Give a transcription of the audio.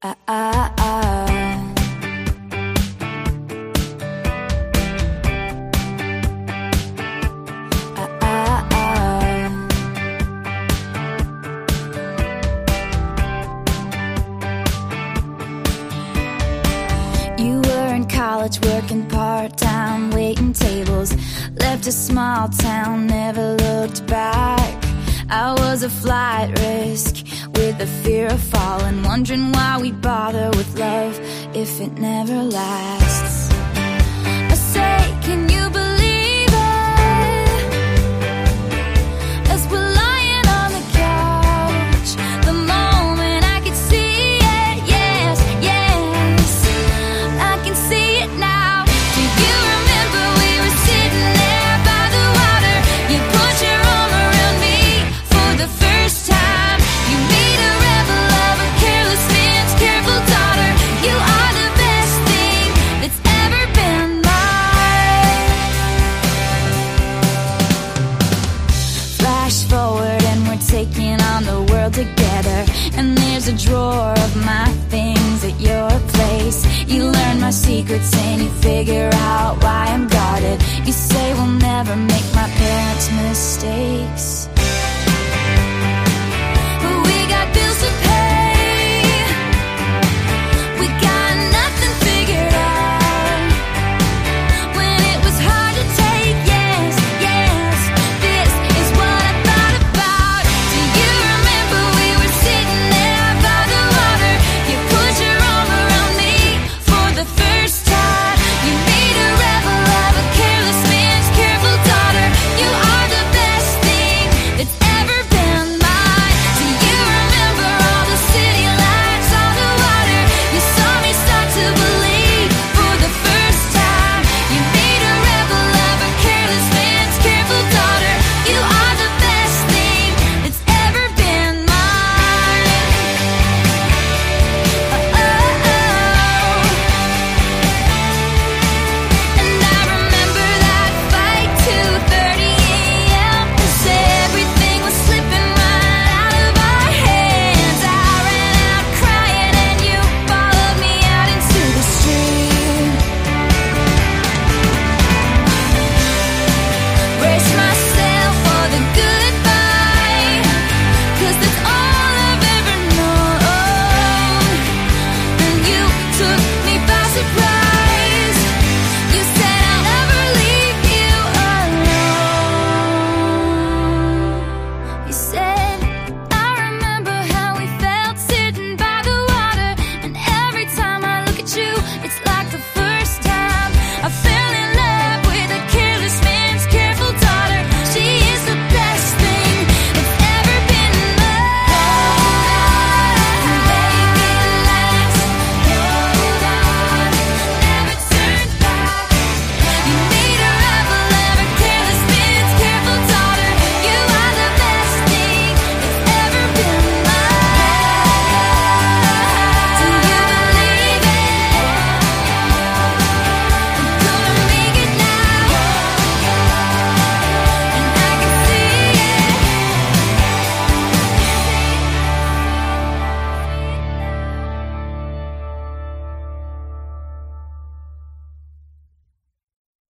Ah, ah, ah. You were in college working part time, waiting tables. Left a small town, never looked back. I was a flight risk with the fear of falling, wondering why we bother with love if it never lasts. Secrets and you figure out why I'm guarded. You say we'll never make my parents' mistakes.